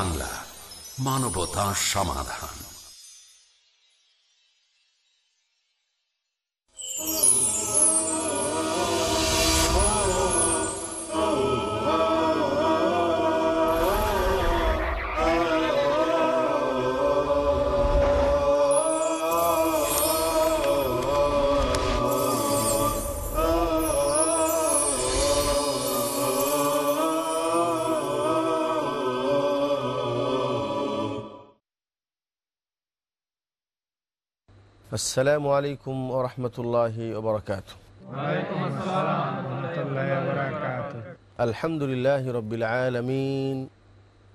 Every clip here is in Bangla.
বাংলা মানবতা সমাধান। السلام عليكم ورحمة الله وبركاته وعليكم السلام ورحمة الله وبركاته الحمد لله رب العالمين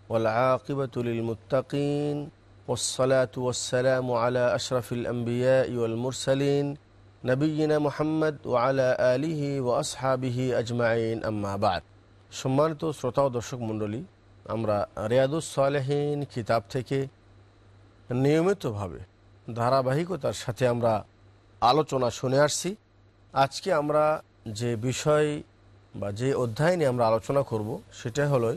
والعاقبة للمتقين والصلاة والسلام على أشرف الأنبياء والمرسلين نبينا محمد وعلى آله وأصحابه أجمعين أما بعد সম্মানিত শ্রোতা ও দর্শক মণ্ডলী আমরা রিয়াদুস সালেহীন কিতাব থেকে নিয়মিতভাবে ধারাবাহিকতার সাথে আমরা আলোচনা শুনে আসছি। আজকে আমরা যে বিষয় বা যে অধ্যায় নিয়ে আমরা আলোচনা করব সেটা হলো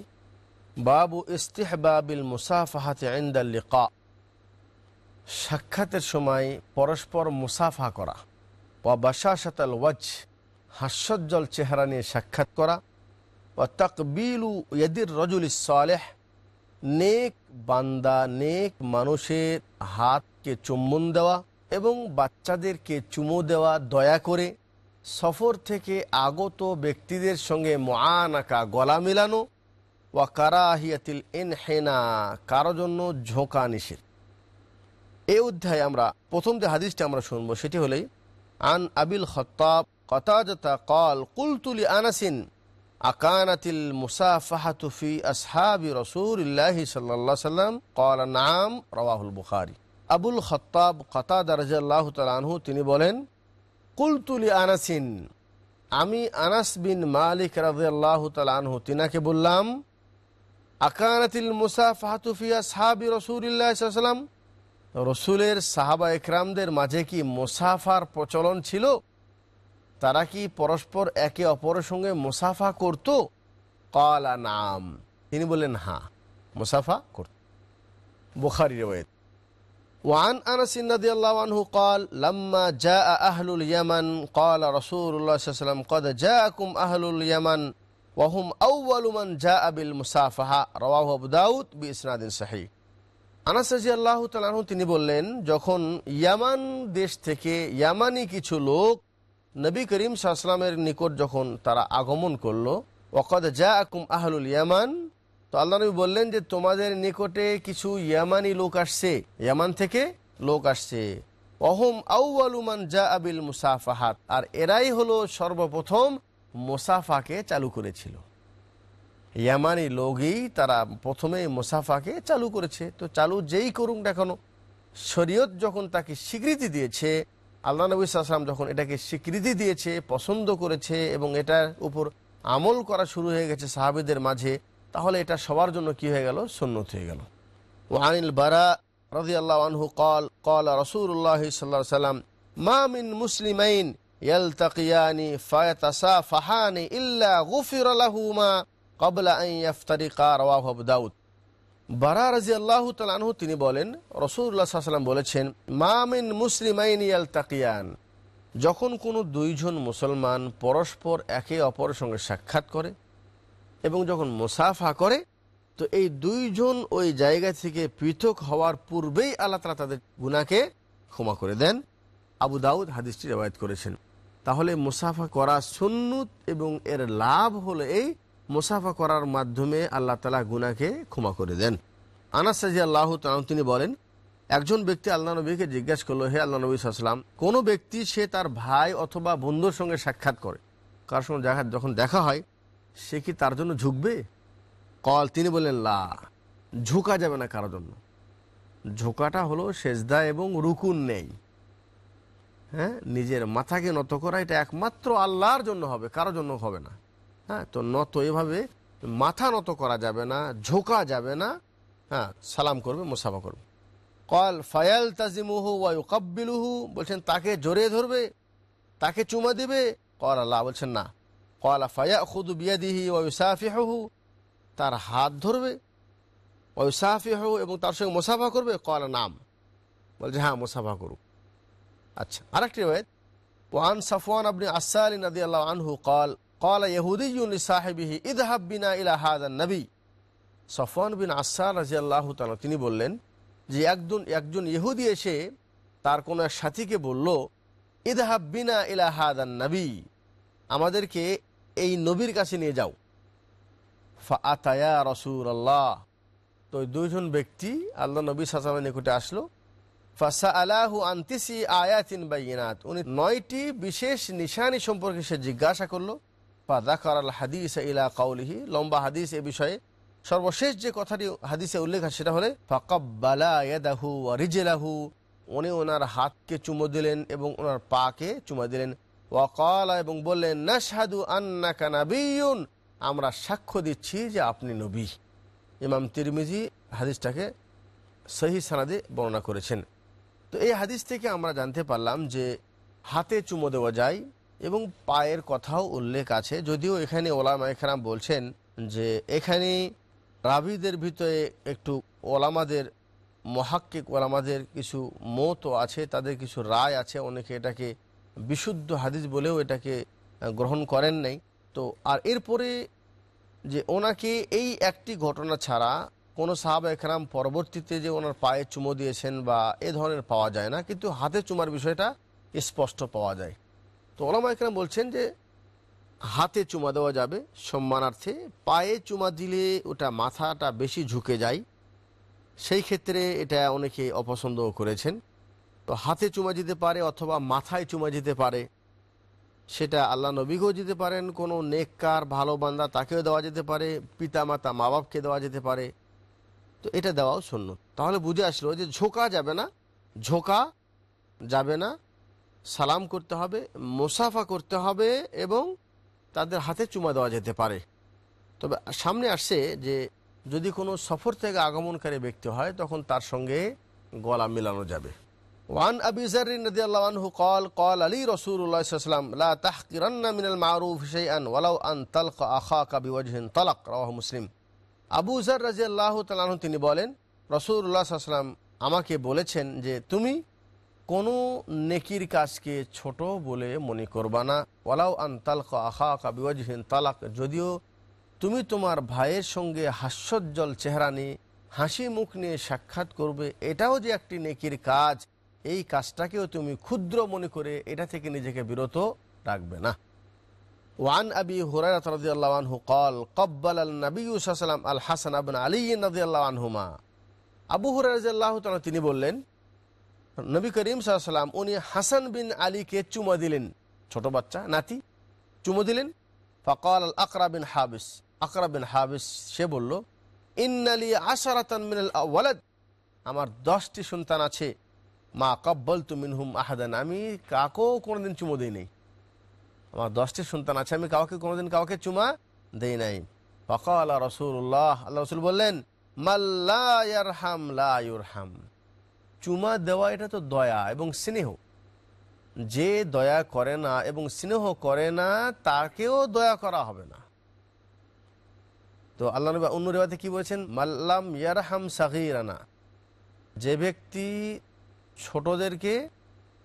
বাবু ইস্তেহবাবিল মুসাফাহাতে আইন্দাল লিকা, সাক্ষাতের সময় পরস্পর মুসাফা করা বা বাসাসাতাল ওয়াজ হাস্যজ্জ্বল চেহারা নিয়ে সাক্ষাৎ করা ও তকবিলু ইয়দির রজুল সালেহ নেক বান্দা, নেক মানুষের হাতকে চুম্বন দেওয়া এবং বাচ্চাদেরকে চুমো দেওয়া, দয়া করে সফর থেকে আগত ব্যক্তিদের সঙ্গে মোয়ানাকা গলা মেলানো। ওয়া কারাহিয়াতিল হেনা কারও জন্য ঝোঁকা নিষেধ। এই অধ্যায়ে আমরা, প্রথম যে হাদিসটা আমরা শুনব, সেটি হলেই, আন আবিল খতাব কতাজতা কল কুলতুলি আনাসিন আকানাতিল মুসাফাহাতুফি আসহাবি রসুল্লাহি সাল্লা সাল্লাম। কল নাম রওয়াহুল বুখারি। আবুল খত্তাব খতা দারাজাল্লাহ তালাহু তিনি বলেন কুলতুলি আনাসিন আমি আনাস বিন মালিক রাজিয়াল্লাহ তালাহু তিনাকে বললাম, আকানাতিল মুসাফাহাতুফি আসহাবি রসুল্লাহ সাল্লাম রসুলের সাহাবা একরামদের মাঝে কি মুসাফার প্রচলন ছিল? তারা কি পরস্পর একে অপরের সঙ্গে মুসাফা করত কলা নাম তিনি বললেন হ্যাঁ মুসাফা করত বুখারি রেওয়েত وعن أنس رضي الله عنه قال لما جاء أهل اليمن قال رسول الله صلى الله عليه وسلم قد جاءكم أهل اليمن وهم أول من جاء بالمسافحة رواه أبو داود بإسناد صحيح আনাস রাজি আল্লাহ তালাহ তিনি বললেন যখন ইয়ামান দেশ থেকে ইয়ামানি কিছু লোক নবী করিম সাহসালামের নিকট যখন তারা আগমন করল ওকদ জা আকুম আহলুল ইয়ামান, তো আল্লাহ নবী বললেন যে, তোমাদের নিকটে কিছু ইয়ামানি লোক আসছে। ইয়ামান থেকে লোক আসছে। অহম আউআলুমান জা আবিল মুসাফাহাত, আর এরাই হলো সর্বপ্রথম মুসাফাকে চালু করেছিল। ইয়ামানি লোকই তারা প্রথমে মুসাফাকে চালু করেছে। তো চালু যেই করুক দেখানো শরীয়ত যখন তাকে স্বীকৃতি দিয়েছে আল্লাহ নবী সাল্লাম যখন এটাকে স্বীকৃতি দিয়েছে, পছন্দ করেছে এবং এটার উপর আমল করা শুরু হয়ে গেছে সাহাবিদের মাঝে, তাহলে এটা সবার জন্য কি হয়ে গেল? সুন্নত হয়ে গেল। ওয়ানিল বারা রদি আল্লাহ আনহু কল কল রসুল্লাহ সাল্লাহ সাল্লাম মা মিন মুসলিমাইন ইয়ালতাকিয়ানি ফায়াতাসাফাহানি ইল্লা গুফির কবলা আন ইয়াফতারিকা রাওয়াহু আবু দাউদ। বারা রাজি আল্লাহ তালানহু তিনি বলেন রসুল্লাহ সাল্লাম বলেছেন মামিন মুসলিমাইন ইয়াল তাকিয়ান যখন কোনো দুইজন মুসলমান পরস্পর একে অপরের সঙ্গে সাক্ষাৎ করে এবং যখন মুসাফা করে, তো এই দুইজন ওই জায়গা থেকে পৃথক হওয়ার পূর্বেই আল্লাহ তালা তাদের গুণাকে ক্ষমা করে দেন। আবু দাউদ হাদিসটি রেবায়ত করেছেন। তাহলে মুসাফা করা সুন্নুত এবং এর লাভ হলো এই মুসাফা করার মাধ্যমে আল্লাহ তালা গুনাকে ক্ষমা করে দেন। আনাস আল্লাহ তিনি বলেন, একজন ব্যক্তি আল্লাহ নবীকে জিজ্ঞাসা করল, হে আল্লাহ নবী সাল্লাম কোনো ব্যক্তি সে তার ভাই অথবা বন্ধুর সঙ্গে সাক্ষাৎ করে? কার সঙ্গে দেখা যখন দেখা হয়, সে কি তার জন্য ঝুঁকবে? কল, তিনি বললেন, লা, ঝুঁকা যাবে না কারোর জন্য। ঝোঁকাটা হলো সেজদা এবং রুকুন নেই। হ্যাঁ নিজের মাথাকে নত করা, এটা একমাত্র আল্লাহর জন্য হবে কারোর জন্য হবে না। হ্যাঁ তো নত এভাবে মাথা নত করা যাবে না, ঝোঁকা যাবে না হ্যাঁ সালাম করবে, মুসাফা করবে। কল ফায়াল তাজিমুহু ওয়ায়ু কাব্বিলুহু বলছেন, তাকে জোরে ধরবে, তাকে চুমা দিবে? কল আল্লাহ, বলছেন, না। কল ফায়া খুদু বিয়াদিহি ওয়ায়ু সাফিহু তার হাত ধরবে ওয়ুসাফিহ এবং তার সঙ্গে মোসাফা করবে? কল, নাম। বলছে হ্যাঁ মোসাফা করুক। আচ্ছা আরেকটি রয়েছে ওয়ান সাফওয়ান আপনি আসাল নদী আল্লাহ আনহু কল কল ইহুদি সাহেবিহি ইদহাব বিনা ইলা হাদান নবী সফওয়ান বিন আসার রাজি আল্লাহ তিনি বললেন যে, একজন একজন ইহুদি এসে তার কোনো এক সাথীকে বলল, ইদহাব বিনা ইলা হাদান নবী, আমাদেরকে এই নবীর কাছে নিয়ে যাও। ফা আতায়া রসুল আল্লাহ তো দুইজন ব্যক্তি আল্লাহ নবী সাসামের নিকটে আসলো। ফাসা আলাহু আন্তিসি আয়াতিন বাইনাত উনি নয়টি বিশেষ নিশানি সম্পর্কে সে জিজ্ঞাসা করল। ফাদাকার আল হাদিস ইলা কাউলিহি, লম্বা হাদিস এ বিষয়ে সর্বশেষ যে কথাটি হাদিসে উল্লেখ আছে সেটা হলে, ফাকাব্বালা ইয়াদাহু ওয়া রিজলাহু, উনি ওনার হাতকে চুমো দিলেন এবং ওনার পাকে চুমো দিলেন। ওয়াকালা এবং বললেন, নাশহাদু আন্নাকা নাবিয়ুন, আমরা সাক্ষ্য দিচ্ছি যে আপনি নবী। ইমাম তিরমিজি হাদিসটাকে সহি সানাদে বর্ণনা করেছেন। তো এই হাদিস থেকে আমরা জানতে পারলাম যে হাতে চুমো দেওয়া যায় এবং পায়ের কথাও উল্লেখ আছে। যদিও এখানে ওলামা এখানে বলছেন যে এখানে রাবিদের ভিতরে একটু ওলামাদের, মহাক্কিক ওলামাদের কিছু মতও আছে, তাদের কিছু রায় আছে। অনেকে এটাকে বিশুদ্ধ হাদিস বলেও এটাকে গ্রহণ করেন নাই। তো আর এরপরে যে ওনাকে এই একটি ঘটনা ছাড়া কোনো সাহাবা একরাম পরবর্তীতে যে ওনার পায়ে চুমো দিয়েছেন বা এ ধরনের পাওয়া যায় না, কিন্তু হাতে চুমার বিষয়টা স্পষ্ট পাওয়া যায়। তো ওলামা একরাম বলছেন যে হাতে চুমা দেওয়া যাবে সম্মানার্থে, পায়ে চুমা দিলে ওটা মাথাটা বেশি ঝুঁকে যায়। সেই ক্ষেত্রে এটা অনেকে অপছন্দও করেছেন। তো হাতে চুমা দিতে পারে অথবা মাথায় চুমা দিতে পারে, সেটা আল্লাহ নবীকেও দিতে পারেন। কোনো নেককার, ভালো বান্দা তাকেও দেওয়া যেতে পারে পিতা মাতা মা বাপকে দেওয়া যেতে পারে। তো এটা দেওয়াও শূন্য তাহলে বুঝে আসলো যে ঝোঁকা যাবে না, ঝোঁকা যাবে না সালাম করতে হবে, মোসাফা করতে হবে এবং তাদের হাতে চুমা দেওয়া যেতে পারে। তবে সামনে আসে যে যদি কোনো সফর থেকে আগমনকারী ব্যক্তি হয়, তখন তার সঙ্গে গলা মেলানো যাবে। ওয়ান আবিজারিন নদী আল্লাহু কল কল আলী রসুল্লাহাম লা তাহকিরান্না মিনাল মারুফ শেয়ান ওয়ালাউ আন তালক আখা কাবি ওয়াজহিন তালাক মুসলিম। আবু জার রাজি আল্লাহ তালাহ তিনি বলেন রসুল্লাহ সাল্লাম আমাকে বলেছেন যে তুমি কোনো নেকির কাজকে ছোট বলে মনে করবা না ওয়ালাউ আন তালকা আখা কাবিওয়াজহিন তালাক যদিও তুমি তোমার ভাইয়ের সঙ্গে হাস্যোজ্জ্বল চেহারা নিয়ে হাসি মুখ নিয়ে সাক্ষাৎ করবে এটাও যে একটি নেকির কাজ এই কাজটাকেও তুমি ক্ষুদ্র মনে করে এটা থেকে নিজেকে বিরত রাখবে না ওয়ান আবি হুরায়রা রাদিয়াল্লাহু আনহু قال قبل النبي صلى الله عليه وسلم الحسن بن علي رضي الله عنهما আবু হুরায়রা রাদিয়াল্লাহু তাআলা তিনি বললেন নবী করিম সাল্লাম উনি হাসান বিন আলীকে চুমা দিলেন। ছোট বাচ্চা, নাতি, চুমো দিলেন। ফকাল আল আকরা বিন হাবিস, আকরা বিন হাবিস, সে বলল ইন্নালি আশারাতান মিনাল ওয়ালাদ আমার দশটি সন্তান আছে। মা কব্বল তু মিনহুম আহাদান। আমি কাকেও কোনোদিন চুমো দিই নাই। আমার দশটি সন্তান আছে, আমি কাউকে কোনোদিন কাউকে চুমা দেই নাই। ফকাল রসুল্লাহ আল্লাহ রসুল বললেন মাল্লা ইয়ারহাম, লা ইউরহাম। চুমা দেওয়া এটা তো দয়া এবং স্নেহ। যে দয়া করে না এবং স্নেহ করে না, তাকেও দয়া করা হবে না। তো আল্লাহ নবী অন্য রেবাতে কি বলছেন? মাল্লাম ইয়ারহাম সাহিরানা যে ব্যক্তি ছোটদেরকে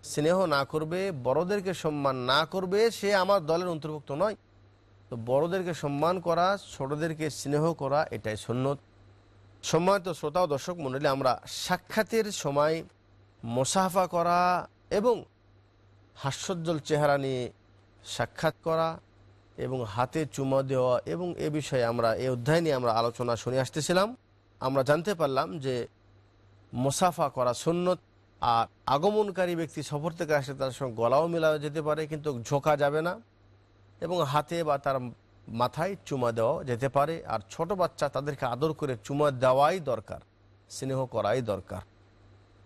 স্নেহ না করবে, বড়দেরকে সম্মান না করবে, সে আমার দলের অন্তর্ভুক্ত নয়। তো বড়দেরকে সম্মান করা, ছোটদেরকে স্নেহ করা, এটাই সন্ন্যত সম্মানিত শ্রোতা ও দর্শক মণ্ডলী আমরা সাক্ষাতের সময় মোসাফা করা এবং হাস্যজ্জ্বল চেহারা নিয়ে সাক্ষাৎ করা এবং হাতে চুমা দেওয়া এবং এ বিষয়ে আমরা এই অধ্যায় নিয়ে আমরা আলোচনা শুনে আসতেছিলাম। আমরা জানতে পারলাম যে মোসাফা করা সুন্নত আর আগমনকারী ব্যক্তি সফর থেকে আসলে তার সঙ্গে গলাও মেলানো যেতে পারে, কিন্তু ঝোঁকা যাবে না এবং হাতে বা তার মাথায় চুমা দেওয়া যেতে পারে আর ছোট বাচ্চা তাদেরকে আদর করে চুমা দেওয়াই দরকার, স্নেহ করাই দরকার।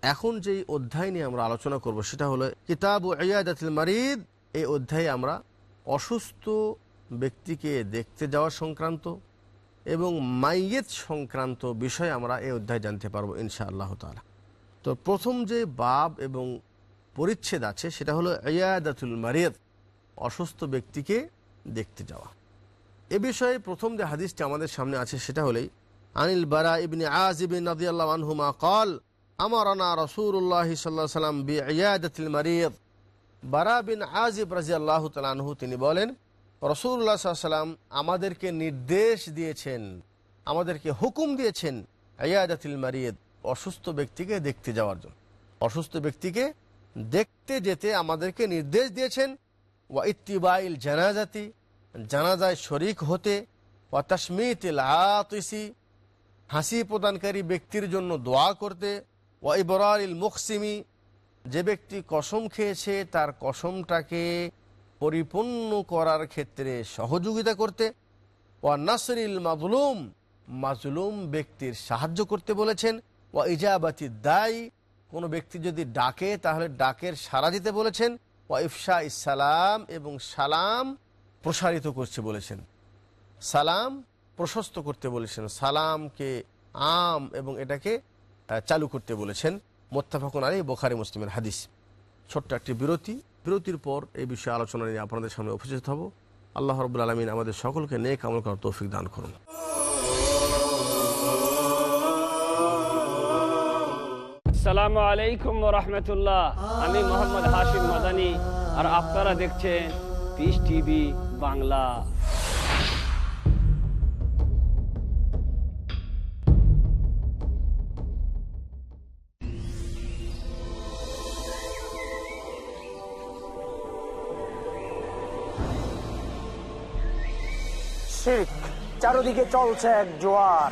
এখন যেই অধ্যায় নিয়ে আমরা আলোচনা করব সেটা হলো কিতাব ও ইয়াদাতিল মারিদ। এই অধ্যায়ে আমরা অসুস্থ ব্যক্তিকে দেখতে যাওয়া সংক্রান্ত এবং মাইয়েত সংক্রান্ত বিষয় আমরা এই অধ্যায় জানতে পারব ইনশা আল্লাহ তালা তো প্রথম যে বাব এবং পরিচ্ছেদ আছে সেটা হলো ইয়াদাতুল মারিদ, অসুস্থ ব্যক্তিকে দেখতে যাওয়া। এ বিষয়ে প্রথম যে হাদিসটি আমাদের সামনে আছে সেটা হলেই, আনিল বারা ইবনে আজিবিন নদিয়াল্লাহ আনহুমা কল আমার আনা রসুল্লাহ সাল্লাহ সাল্লাম বি ইয়াদাতিল বারা বিন আজিব রাজি আল্লাহ তালাহু তিনি বলেন রসুল্লাহ সাল্লাম আমাদেরকে নির্দেশ দিয়েছেন, আমাদেরকে হুকুম দিয়েছেন আয়াদাতিল মারিয়দ অসুস্থ ব্যক্তিকে দেখতে যাওয়ার জন্য। অসুস্থ ব্যক্তিকে দেখতে যেতে আমাদেরকে নির্দেশ দিয়েছেন, ওয়া ইত্তিবাইল জানাজাতি জানাজায় শরিক হতে, ওয়া তাসমিতিল আতিসি হাসি প্রদানকারী ব্যক্তির জন্য দোয়া করতে, ওয়া ইবরারিল মুখসিমি, যে ব্যক্তি কসম খেয়েছে তার কসমটাকে পরিপূর্ণ করার ক্ষেত্রে সহযোগিতা করতে, ওয়া নাসরিল মাজলুম মাজলুম ব্যক্তির সাহায্য করতে বলেছেন, ওয়া ইজাবাতি দায়ী কোনো ব্যক্তি যদি ডাকে তাহলে ডাকের সাড়া দিতে বলেছেন, ওয়া ইফসা ইসালাম এবং সালাম প্রসারিত করছে বলেছেন। সালাম প্রশস্ত করতে বলেছেন। সালামকে আম এবং এটাকে চালু করতে বলেছেন। মোত্তাফাকুন আলী বোখারি মুসলিমের হাদিস। ছোট্ট একটি বিরতি। বিরতির পর এই বিষয়ে আলোচনা নিয়ে আপনাদের সামনে উপস্থিত হব। আল্লাহ রবুল আলমিন আমাদের সকলকে নেক আমল করার তৌফিক দান করুন। আসসালামু আলাইকুম রহমতুল্লাহ। আমি মোহাম্মদ হাশিম মাদানি। আর আপনারা দেখছেন পিস টিভি বাংলা। শির্ক চারদিকে চলছে এক জোয়ার।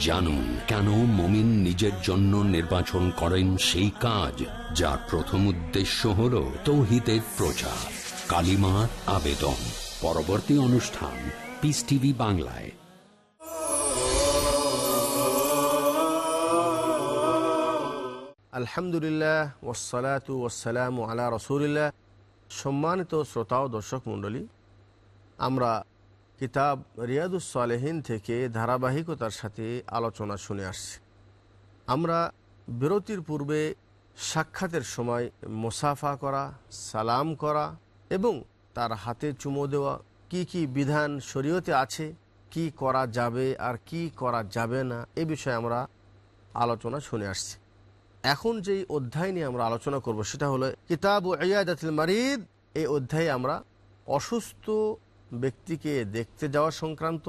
জানুন কেন মমিন নিজের জন্য নির্বাচন করেন সেই কাজ, যার প্রথম উদ্দেশ্য হল তৌহিদের প্রচার। কালিমার আবেদন। পরবর্তী অনুষ্ঠান পিস টিভি বাংলায়। আলহামদুলিল্লাহ ওসালাতু ওসালাম আলা রসুলিল্লাহ। সম্মানিত শ্রোতা ও দর্শক মণ্ডলী, আমরা কিতাব রিয়াদুসালেহীন থেকে ধারাবাহিকতার সাথে আলোচনা শুনে আসছি। আমরা বিরতির পূর্বে সাক্ষাতের সময় মুসাফা করা, সালাম করা এবং তার হাতে চুমো দেওয়া কি কি বিধান শরীয়তে আছে, কি করা যাবে আর কি করা যাবে না এ বিষয়ে আমরা আলোচনা শুনে আসছি। এখন যেই অধ্যায় নিয়ে আমরা আলোচনা করব সেটা হলো কিতাব ও ইয়াদাতিল মারিদ। এই অধ্যায়ে আমরা অসুস্থ ব্যক্তিকে দেখতে যাওয়া সংক্রান্ত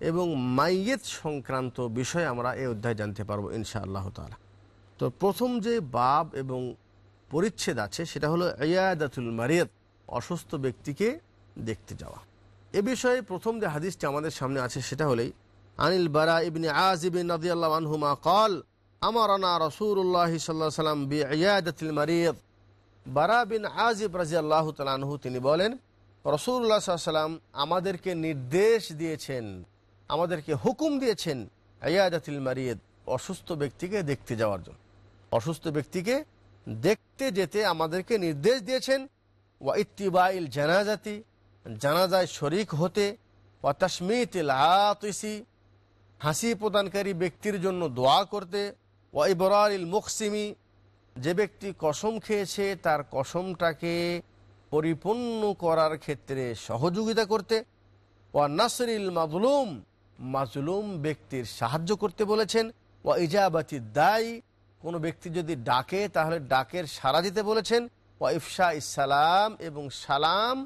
এবং মাইয়েত সংক্রান্ত বিষয়ে আমরা এই অধ্যায় জানতে পারব ইনশা আল্লাহ তালা তো প্রথম যে বাব এবং পরিচ্ছেদ আছে, সেটা হলো ইয়াদাতুল মারিয়ত, অসুস্থ ব্যক্তিকে দেখতে যাওয়া। এ বিষয়ে প্রথম যে হাদিসটি আমাদের সামনে আছে, সেটা হলেই, আনিল বারা ইবিন আজিবিন রাদিয়াল্লাহ আনহুমা কল আমার আনা রসুল্লাহ সাল্লাহ সাল্লাম বি ইয়াদাতুল মারিয়ত। বারা বিন আজিব রাজিয়াল্লাহ তালানহু তিনি বলেন সাল্লাল্লাহু সাল্লাম আমাদেরকে নির্দেশ দিয়েছেন, আমাদেরকে হুকুম দিয়েছেন ইয়াদাতিল মারিদ, অসুস্থ ব্যক্তিকে দেখতে যাওয়ার জন্য। অসুস্থ ব্যক্তিকে দেখতে যেতে আমাদেরকে নির্দেশ দিয়েছেন, ওয়া ইত্তিবাইল জানাজাতি, জানাজায় শরিক হতে, ওয়া তাসমিতিল আতিসি, হাসি প্রদানকারী ব্যক্তির জন্য দোয়া করতে, ওয়া ইবরারিল মুখসিমি, যে ব্যক্তি কসম খেয়েছে তার কসমটাকে পরিপূর্ণ করার ক্ষেত্রে সহযোগিতা করতে, ওয়া নাসরিল মাজলুম মাজলুম ব্যক্তির সাহায্য করতে বলেছেন, ওয়া ইজাবাতি দায়ী কোনো ব্যক্তি যদি ডাকে তাহলে ডাকের সাড়া দিতে বলেছেন, ওয়া ইফসা ইসালাম এবং সালাম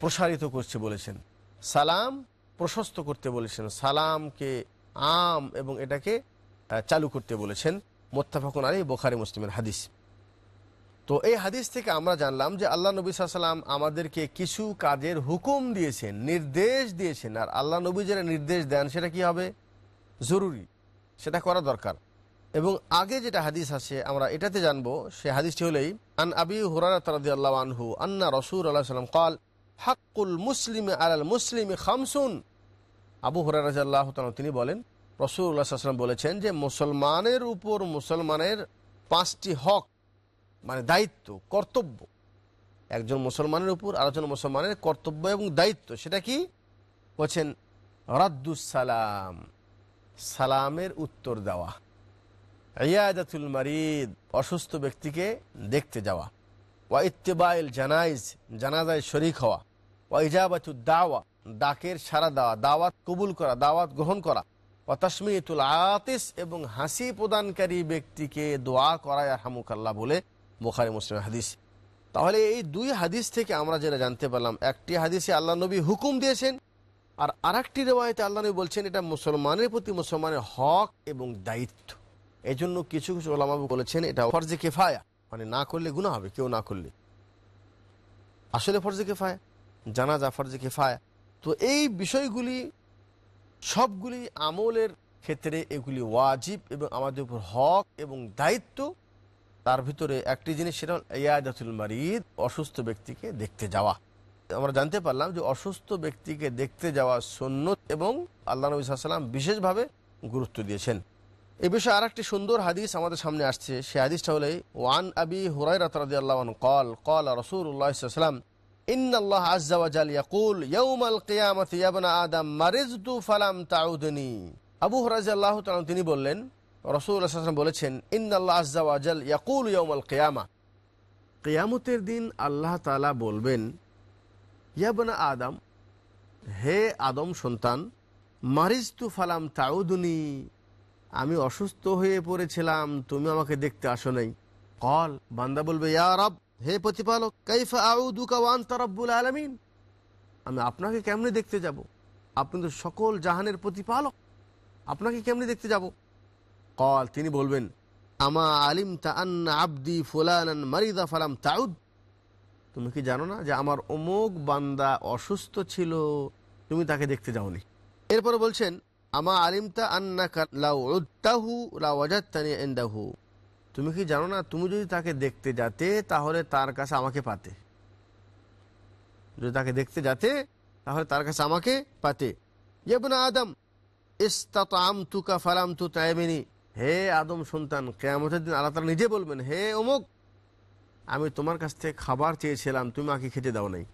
প্রসারিত করছে বলেছেন। সালাম প্রশস্ত করতে বলেছেন, সালামকে আম এবং এটাকে চালু করতে বলেছেন। মোত্তাফাকুন আলী বোখারি মুসলিমের হাদিস। তো এই হাদিস থেকে আমরা জানলাম যে আল্লাহ নবী সাল্লাম আমাদেরকে কিছু কাজের হুকুম দিয়েছেন, নির্দেশ দিয়েছেন। আর আল্লাহ নবী যারা নির্দেশ দেন, সেটা কি হবে? জরুরি। সেটা করা দরকার। এবং আগে যেটা হাদিস আছে, আমরা এটাতে জানব, সে হাদিসটি হলেই, আন আবি হুরারা তারাদিয়াল্লাহু আনহু, আন্না রসুল আল্লাহ সাল্লাম কাল, হাক্কুল মুসলিম আলাল মুসলিম খামসুন। আবু হুরারাজাল্লাহ তিনি বলেন রসুল্লাহ সাল্লাম বলেছেন যে, মুসলমানের উপর মুসলমানের পাঁচটি হক মানে দায়িত্ব, কর্তব্য। একজন মুসলমানের উপর আরেকজন মুসলমানের কর্তব্য এবং দায়িত্ব, সেটা কি? বলছেন রাদ্দুসালাম সালামের উত্তর দেওয়া। ইয়াদাতুল মারিদ, অসুস্থ ব্যক্তিকে দেখতে যাওয়া। ওয়া ইত্তেবাইল জানাইজ, জানাজায় শরিক হওয়া। ওয়া ইজাবাতুল দাওয়া, ডাকের সারা দেওয়া, দাওয়াত কবুল করা, দাওয়াত গ্রহণ করা। ও তসমিতুল আতিস, এবং হাসি প্রদানকারী ব্যক্তিকে দোয়া করায় হামুকাল্লাহ বলে বোখারি মুসলিম হাদিস। তাহলে এই দুই হাদিস থেকে আমরা যেটা জানতে পারলাম, একটি হাদিসে আল্লাহ নবী হুকুম দিয়েছেন, আর আরেকটি রেওয়ায়তে আল্লাহ নবী বলছেন এটা মুসলমানের প্রতি মুসলমানের হক এবং দায়িত্ব। এই জন্য কিছু কিছু ওলামাবু বলেছেন এটা ফরজে কেফায়া মানে না করলে গুণা হবে, কেউ না করলে। আসলে ফরজে কেফায়া, জানাজা ফরজে কেফায়া। তো এই বিষয়গুলি, সবগুলি আমলের ক্ষেত্রে এগুলি ওয়াজিব এবং আমাদের উপর হক এবং দায়িত্ব। তার ভিতরে একটি জিনিস সেটা ইয়াদাতুল মারিদ, অসুস্থ ব্যক্তিকে দেখতে যাওয়া। আমরা জানতে পারলাম যে অসুস্থ ব্যক্তিকে দেখতে যাওয়া সন্ন্যত এবং আল্লাহ নবী সাল্লাম বিশেষভাবে গুরুত্ব দিয়েছেন। এ বিষয়ে আর একটি সুন্দর হাদিস আমাদের সামনে আসছে। সে হাদিসটা হলে, ওয়ান আবি হুরাই রাতরাদি আল্লাহন কল কল রসুল উল্লাহাম ইয়াকুল ফালাম তাউদনি। আবু হরাজ আল্লাহ তিনি বললেন রসুল্লাহাম বলেছেন ইয়াকুল কেয়ামা। কেয়ামতের দিন আল্লাহ তালা বলবেন ইয়াবনা আদম, হে আদম সন্তান মারিস্তু ফালাম তাউদুনি, আমি অসুস্থ হয়ে পড়েছিলাম, তুমি আমাকে দেখতে আসো নাই। কল, বান্দা বলবে, ইয়া রব, হে প্রতিপালক, কাইফা আউদুকা ওয়ান তারাব্বুল আলমিন? আমি আপনাকে কেমনে দেখতে যাব? আপনি তো সকল জাহানের প্রতিপালক, আপনাকে কেমনে দেখতে যাব? কল তিনি বলবেন আমা আলিম তা আন্না আব্দি ফুলান মারিদা ফালাম তাউদ। তুমি কি জানো না যে আমার অমুক বান্দা অসুস্থ ছিল তুমি তাকে দেখতে যাওনি। এরপরে বলছেন আমা আলিমতা আন্না লাউ উদ্দাহু লাউ অজাত্তানি এন্দাহু তুমি কি জানো না তুমি যদি তাকে দেখতে যাতে তাহলে তার কাছে আমাকে পাতে। যদি তাকে দেখতে যাতে তাহলে তার কাছে আমাকে পাতে। ইয়েবনা আদম ইস্তাম তুকা ফালাম তু তাইমিনী। হে আদম সন্তান, কেয়ামতের দিন আল্লাহ তালা নিজে বলবেন, হে অমুক, আমি তোমার কাছ থেকে খাবার চেয়েছিলাম, তুমি আমাকে খেতে দাও নাই।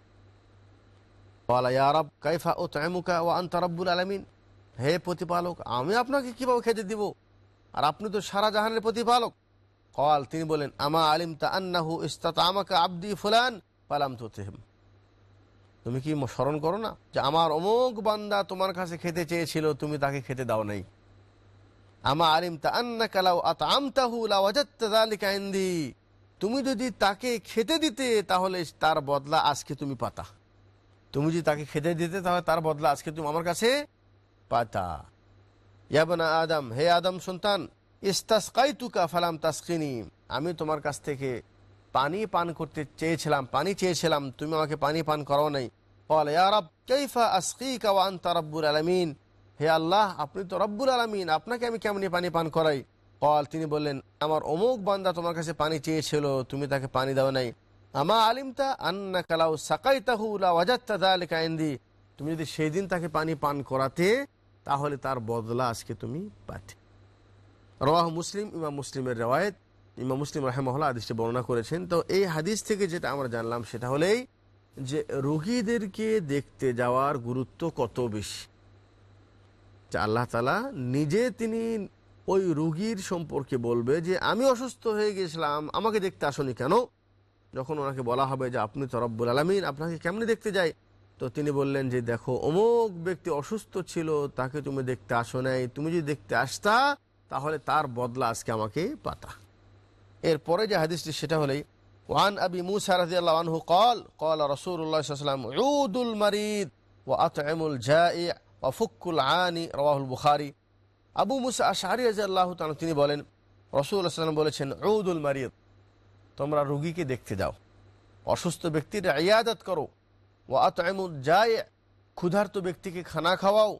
আরব কাইফা ও তাইমুকা ও আন্ত রব্বুল আলমিন? হে প্রতিপালক, আমি আপনাকে কীভাবে খেতে দিব? আর আপনি তো সারা জাহানের প্রতিপালক। কল তিনি বলেন, আমা আলিম তা আন্নাহু ইস্তাত আমাকে আব্দি ফুলান পালাম তো তুমি কি স্মরণ করো না যে আমার অমুক বান্দা তোমার কাছে খেতে চেয়েছিল, তুমি তাকে খেতে দাও নাই? আত তুমি যদি তাকে খেতে দিতে, তাহলে তার বদলা আজকে তুমি পাতা। তুমি যদি তাকে খেতে দিতে, তাহলে তার বদলা আজকে তুমি আমার কাছে পাতা। ইয়াবনা আদম, হে আদম সন্তান ইস্তাসকাই তুকা ফালাম তাসকিনি। আমি তোমার কাছ থেকে পানি পান করতে চেয়েছিলাম, পানি চেয়েছিলাম। তুমি আমাকে পানি পান করো নাই। আসকিকা ওয়া আনতা রব্বুল আলামিন। হে আল্লাহ, আপনি তো রব্বুল আলমিন, আপনাকে আমি কেমনি পানি পান করাই? কল, তিনি বললেন, আমার অমুক বান্দা তোমার কাছে পানি চেয়েছিল, তুমি তাকে পানি দাও নাই। আমা আলিমতা আন্না কালাউ সাকাই তাহুলা ইন্দি। তুমি যদি সেই দিন তাকে পানি পান করাতে, তাহলে তার বদলা আজকে তুমি পাতে। রওয়াহ মুসলিম, ইমাম মুসলিমের রেওয়ায়ত। ইমাম মুসলিম রাহেমহল্লা আদিসটি বর্ণনা করেছেন। তো এই হাদিস থেকে যেটা আমরা জানলাম, সেটা হলেই যে রোগীদেরকে দেখতে যাওয়ার গুরুত্ব কত বেশি? যে আল্লাহ তালা নিজে তিনি ওই রুগীর সম্পর্কে বলবে যে, আমি অসুস্থ হয়ে গেছিলাম আমাকে দেখতে আসনি কেন? যখন ওনাকে বলা হবে যে, আপনি তরব্বুল আলমিন, আপনাকে কেমনি দেখতে যাই? তো তিনি বললেন যে, দেখো, অমুক ব্যক্তি অসুস্থ ছিল, তাকে তুমি দেখতে আসো নাই। তুমি যদি দেখতে আসতা, তাহলে তার বদলা আজকে আমাকে পাতা। এরপরে যে হাদিসটি, সেটা হলেই, ওয়ান আবি মুসা কল কল রসুল্লাহ ইউদুল মারিদ ও আতএমুল জা অফুকুল আনি, রওয়াহুল বুখারি। আবু মুসা আশাহারি আল্লাহ তিনি বলেন রসুল আসলাম বলেছেন ঔদুল মারিয়ত তোমরা রুগীকে দেখতে দাও। অসুস্থ ব্যক্তির আয়াদত করো। ও আতমুল যায় ক্ষুধার্ত ব্যক্তিকে খানা খাওয়াও।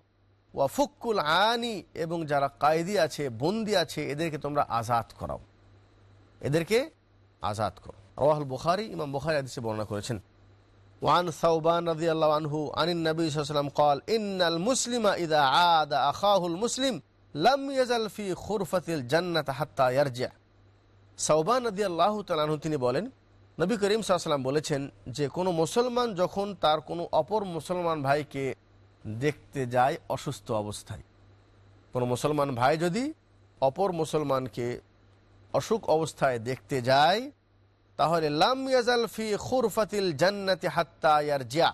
ওয়া ফুকুল আনি, এবং যারা কায়েদি আছে, বন্দি আছে, এদেরকে তোমরা আজাদ করাও। এদেরকে আজাদ করো। রওয়াহুল বুখারি, ইমাম বুখারি আদিসে বর্ণনা করেছেন। وعن ثوبان رضي الله عنه عن النبي صلى الله عليه وسلم قال إن المسلم إذا عاد أخاه المسلم لم يزل في خرفة الجنة حتى يرجع সাউবান নদী আল্লাহ তালাহু তিনি বলেন নবী করিম সাল্লাম বলেছেন যে কোনো মুসলমান যখন তার কোনো অপর মুসলমান ভাইকে দেখতে যায় অসুস্থ অবস্থায় কোনো মুসলমান ভাই যদি অপর মুসলমানকে অসুখ অবস্থায় দেখতে যায় তাহলে লাম ইয়াজাল ফি খুরফাতিল জান্নাতি হাত্তা ইয়ার জিয়া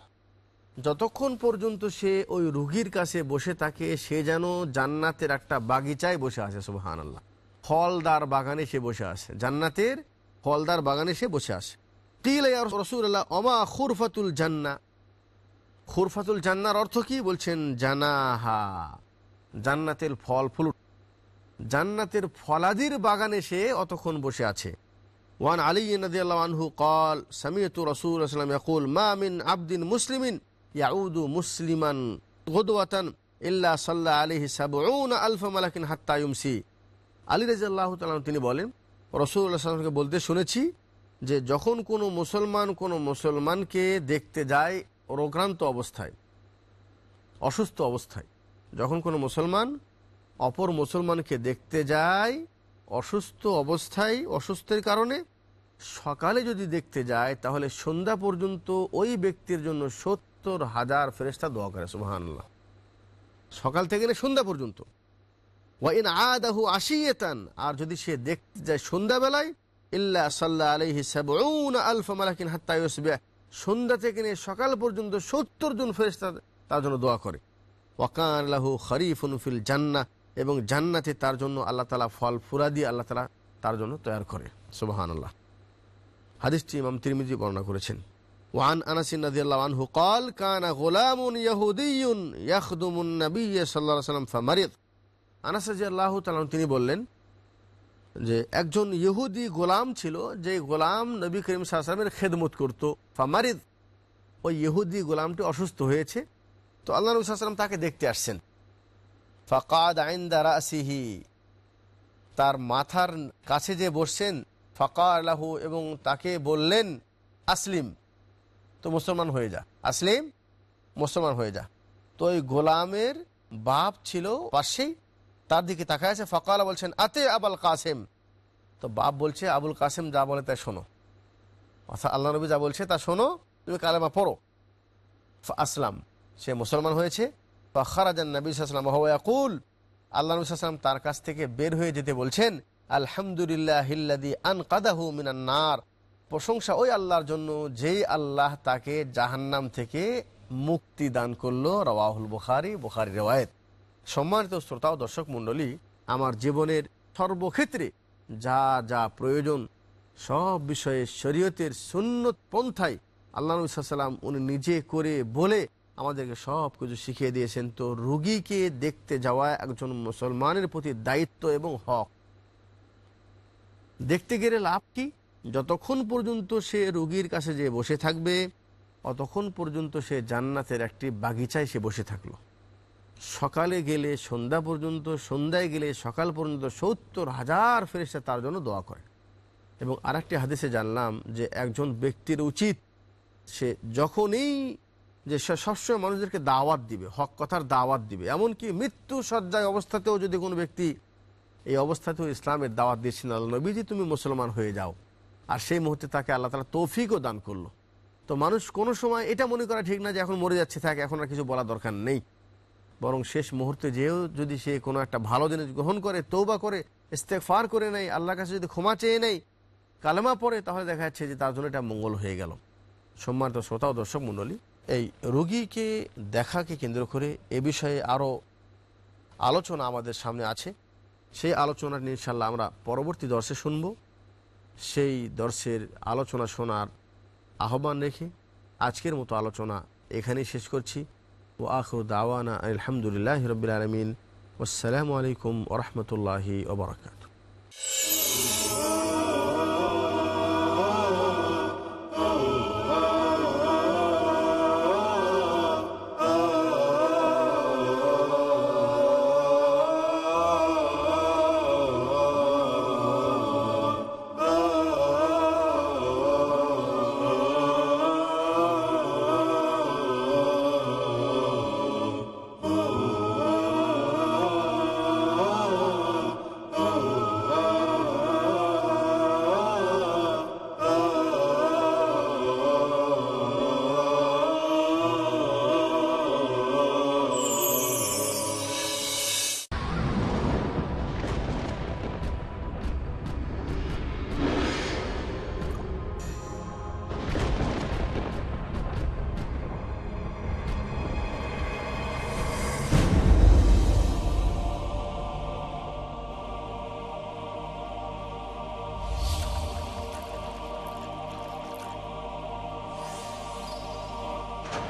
যতক্ষণ পর্যন্ত সে ওই রুগীর কাছে বসে থাকে, সে যেন জান্নাতের একটা বাগিচায় বসে আছে সুবাহান আল্লাহ ফলদার বাগানে সে বসে আছে। জান্নাতের ফলদার বাগানে সে বসে আছে। কিল রসুল্লাহ অমা খুরফাতুল জান্না। খুরফাতুল জান্নার অর্থ কি? বলছেন, জানাহা। জান্নাতের ফল ফুল জান্নাতের ফলাদির বাগানে সে অতক্ষণ বসে আছে। ওয়ান আলী নদী আল্লাহ আনহু কল সামিয়তু রসুল আসলাম ইয়াকুল মা মিন আবদিন মুসলিমিন ইয়াউদু মুসলিমান গদওয়াতান ইল্লা সাল্লাহ আলিহি সাবউনা আলফা মালাকিন হাত্তা আলী রাজিয়াল্লাহ তালাম তিনি বলেন রসুল্লাহ সাল্লামকে বলতে শুনেছি যে, যখন কোনো মুসলমান কোনো মুসলমানকে দেখতে যায় রোগ্রান্ত অবস্থায়, অসুস্থ অবস্থায়, যখন কোনো মুসলমান অপর মুসলমানকে দেখতে যায় অসুস্থ অবস্থায়, অসুস্থের কারণে সকালে যদি দেখতে যায়, তাহলে সন্ধ্যা পর্যন্ত ওই ব্যক্তির জন্য সত্তর হাজার ফেরেস্তা দোয়া করে সুহান্লাহ সকাল থেকে নিয়ে সন্ধ্যা পর্যন্ত। ওয়াইন আদাহু আশিয়েতান, আর যদি সে দেখতে যায় সন্ধ্যাবেলায়, ইল্লা সাল্লাহ আলহি সাবউন আলফা মালাকিন হাত্তা ইউসবিহ, সন্ধ্যা থেকে নিয়ে সকাল পর্যন্ত সত্তর জন ফেরেস্তা তার জন্য দোয়া করে। ওয়াকান আল্লাহু খরিফুন ফিল জান্না এবং জান্নাতে তার জন্য আল্লাহ তালা ফল ফুরা দিয়ে আল্লাহ তালা তার জন্য তৈরি করে সুবাহান আল্লাহ হাদিসটি ইমাম তিরমিজি বর্ণনা করেছেন ওয়ান আনাসিন রাদিয়াল্লাহু আনহু قال كان غلام يهودي يخدم النبي صلى الله عليه وسلم فمرض আনাস রাদিয়াল্লাহু তাআলা তিনি বললেন যে একজন ইহুদি গোলাম ছিল যে গোলাম নবী করিম সাল্লামের খেদমত করত ফামারিদ ওই ইহুদি গোলামটি অসুস্থ হয়েছে তো আল্লাহ নবী সাল্লাম তাকে দেখতে আসছেন ফাকাদ আইন্দা রাসিহি। তার মাথার কাছে যে বসছেন ফাকা আল্লাহু এবং তাকে বললেন, আসলিম, তো মুসলমান হয়ে যা। আসলিম, মুসলমান হয়ে যা। তো ওই গোলামের বাপ ছিল পাশেই, তার দিকে তাকায় আছে, ফকালা বলছেন, আতে আবুল কাসেম। তো বাপ বলছে, আবুল কাসেম যা বলে তাই শোনো। অর্থাৎ আল্লাহ নবী যা বলছে তা শোনো, তুমি কালেমা পড়ো। আসলাম, সে মুসলমান হয়েছে ফখরাজান নবী সাল্লাম হওয়াকুল আল্লাহ নবী সাল্লাম তার কাছ থেকে বের হয়ে যেতে বলছেন, আলহামদুলিল্লাহ হিল্লাদি আন কাদাহু মিনান্নার প্রশংসা ওই আল্লাহর জন্য যেই আল্লাহ তাকে জাহান্নাম থেকে মুক্তি দান করল, রওয়াহুল বুখারি বুখারি রেওয়ায়ত। সম্মানিত শ্রোতা ও দর্শক মণ্ডলী, আমার জীবনের সর্বক্ষেত্রে যা যা প্রয়োজন, সব বিষয়ে শরীয়তের সুন্নত পন্থায় আল্লাহ নবী সাল্লাম উনি নিজে করে বলে আমাদেরকে সব কিছু শিখিয়ে দিয়েছেন। তো রুগীকে দেখতে যাওয়া একজন মুসলমানের প্রতি দায়িত্ব এবং হক। দেখতে গেলে লাভ কি? যতক্ষণ পর্যন্ত সে রুগীর কাছে যে বসে থাকবে, অতক্ষণ পর্যন্ত সে জান্নাতের একটি বাগিচায় সে বসে থাকল। সকালে গেলে সন্ধ্যা পর্যন্ত, সন্ধ্যায় গেলে সকাল পর্যন্ত সত্তর হাজার ফেরেস্তা তার জন্য দোয়া করে। এবং আরেকটি হাদিসে জানলাম যে একজন ব্যক্তির উচিত সে যখনই যে সবসময় মানুষদেরকে দাওয়াত দিবে, হক কথার দাওয়াত দিবে। এমনকি মৃত্যু সজ্জায় অবস্থাতেও যদি কোনো ব্যক্তি এই অবস্থাতেও ইসলামের দাওয়াত দিয়েছেন, আল্লাহ নবীজি তুমি মুসলমান হয়ে যাও। আর সেই মুহূর্তে তাকে আল্লাহ তালা তৌফিকও দান করল। তো মানুষ কোনো সময় এটা মনে করা ঠিক না যে এখন মরে যাচ্ছে থাকে এখন আর কিছু বলা দরকার নেই। বরং শেষ মুহূর্তে যেও যদি সে কোনো একটা ভালো জিনিস গ্রহণ করে তৌবা করে ইস্তেকফার করে নেয়, আল্লাহর কাছে যদি ক্ষমা চেয়ে নেয়, কালেমা পড়ে, তাহলে দেখা যাচ্ছে যে তার জন্য এটা মঙ্গল হয়ে গেল। সম্মানিত শ্রোতা ও দর্শক মণ্ডলী এই রোগীকে দেখাকে কেন্দ্র করে এ বিষয়ে আরও আলোচনা আমাদের সামনে আছে। সেই আলোচনা ইনশাল্লাহ আমরা পরবর্তী দর্শে শুনব। সেই দর্শের আলোচনা শোনার আহ্বান রেখে আজকের মতো আলোচনা এখানেই শেষ করছি। ও আখর দাওয়ানা আলহামদুলিল্লাহ রবিল আলমিন। আসসালামু আলাইকুম ওরহমতুল্লাহি ওবরাকাত